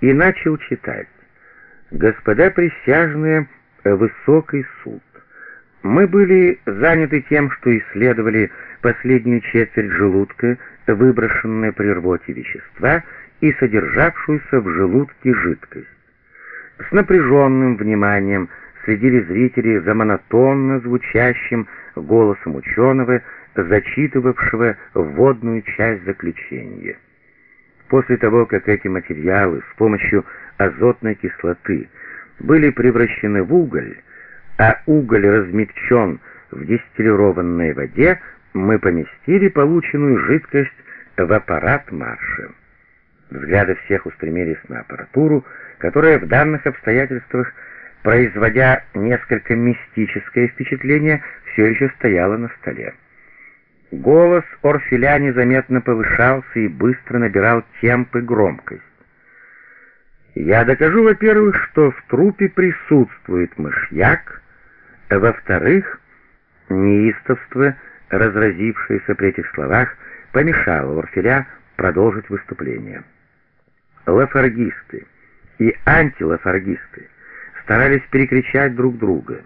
и начал читать. «Господа присяжные, высокий суд. Мы были заняты тем, что исследовали последнюю четверть желудка, выброшенные при рвоте вещества и содержавшуюся в желудке жидкость. С напряженным вниманием следили зрители за монотонно звучащим голосом ученого, зачитывавшего вводную часть заключения. После того, как эти материалы с помощью азотной кислоты были превращены в уголь, а уголь размягчен в дистиллированной воде, мы поместили полученную жидкость в аппарат марша. Взгляды всех устремились на аппаратуру, которая в данных обстоятельствах, производя несколько мистическое впечатление, все еще стояла на столе. Голос Орфеля незаметно повышался и быстро набирал темп и громкость. Я докажу, во-первых, что в трупе присутствует мышьяк, а во-вторых, неистовство, разразившееся при этих словах, помешало Орфеля продолжить выступление. Лафаргисты и антилафаргисты старались перекричать друг друга.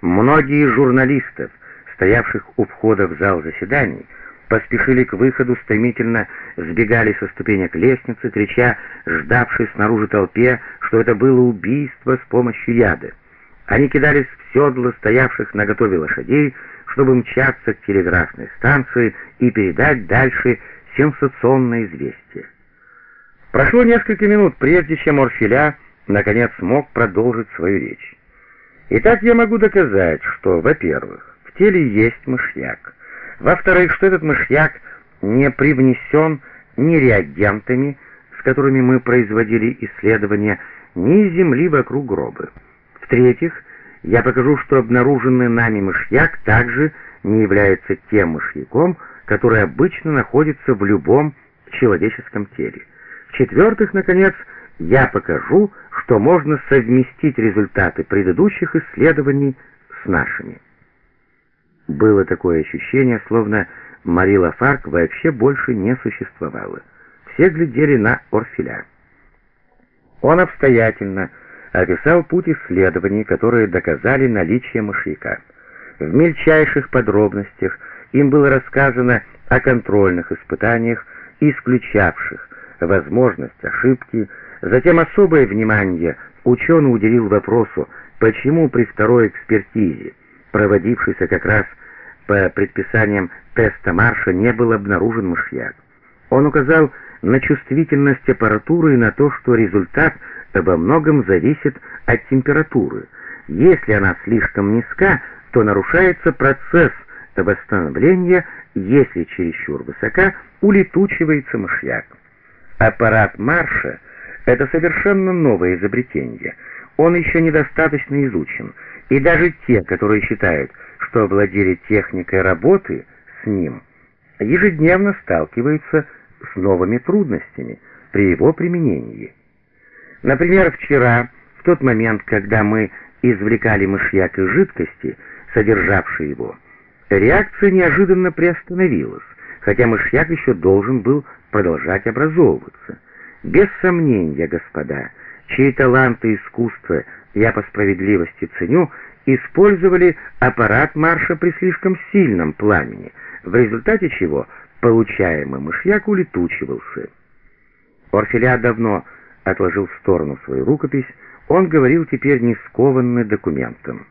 Многие из журналистов, стоявших у входа в зал заседаний, поспешили к выходу, стремительно сбегали со ступенек лестницы, крича, ждавшей снаружи толпе, что это было убийство с помощью яда. Они кидались в седла стоявших на готове лошадей, чтобы мчаться к телеграфной станции и передать дальше сенсационное известие. Прошло несколько минут, прежде чем Орфеля наконец смог продолжить свою речь. Итак, я могу доказать, что, во-первых, в теле есть мышьяк, во-вторых, что этот мышьяк не привнесен ни реагентами, с которыми мы производили исследования, ни земли вокруг гроба. В-третьих, я покажу, что обнаруженный нами мышьяк также не является тем мышьяком, который обычно находится в любом человеческом теле. В-четвертых, наконец, я покажу, что можно совместить результаты предыдущих исследований с нашими. Было такое ощущение, словно Мари Лафарк вообще больше не существовала. Все глядели на Орфеля. Он обстоятельно описал путь исследований, которые доказали наличие мышьяка. В мельчайших подробностях им было рассказано о контрольных испытаниях, исключавших возможность ошибки, затем особое внимание ученый уделил вопросу, почему при второй экспертизе проводившийся как раз по предписаниям теста Марша, не был обнаружен мышьяк. Он указал на чувствительность аппаратуры и на то, что результат во многом зависит от температуры. Если она слишком низка, то нарушается процесс восстановления, если чересчур высока, улетучивается мышьяк. Аппарат Марша — это совершенно новое изобретение. Он еще недостаточно изучен — и даже те, которые считают, что овладели техникой работы с ним, ежедневно сталкиваются с новыми трудностями при его применении. Например, вчера, в тот момент, когда мы извлекали мышьяк из жидкости, содержавшей его, реакция неожиданно приостановилась, хотя мышьяк еще должен был продолжать образовываться. Без сомнения, господа, чьи таланты и искусство я по справедливости ценю, использовали аппарат марша при слишком сильном пламени, в результате чего получаемый мышьяк улетучивался. Орфеля давно отложил в сторону свою рукопись, он говорил теперь не скованный документом.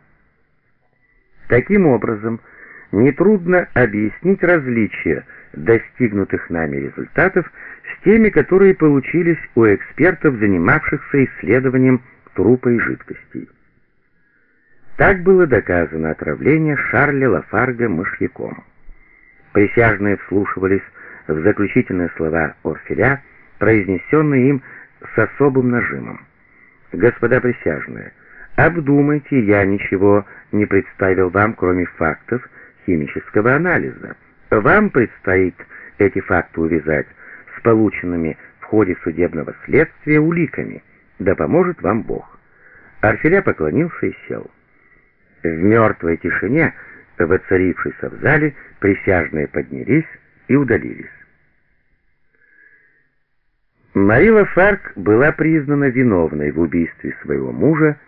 Таким образом, нетрудно объяснить различия достигнутых нами результатов с теми, которые получились у экспертов, занимавшихся исследованием трупа и жидкостей. Так было доказано отравление Шарля Лафарга мышьяком. Присяжные вслушивались в заключительные слова Орфеля, произнесенные им с особым нажимом. «Господа присяжные, обдумайте, я ничего не представил вам, кроме фактов химического анализа. Вам предстоит эти факты увязать с полученными в ходе судебного следствия уликами» да поможет вам Бог». Арфеля поклонился и сел. В мертвой тишине, воцарившейся в зале, присяжные поднялись и удалились. Марила Фарк была признана виновной в убийстве своего мужа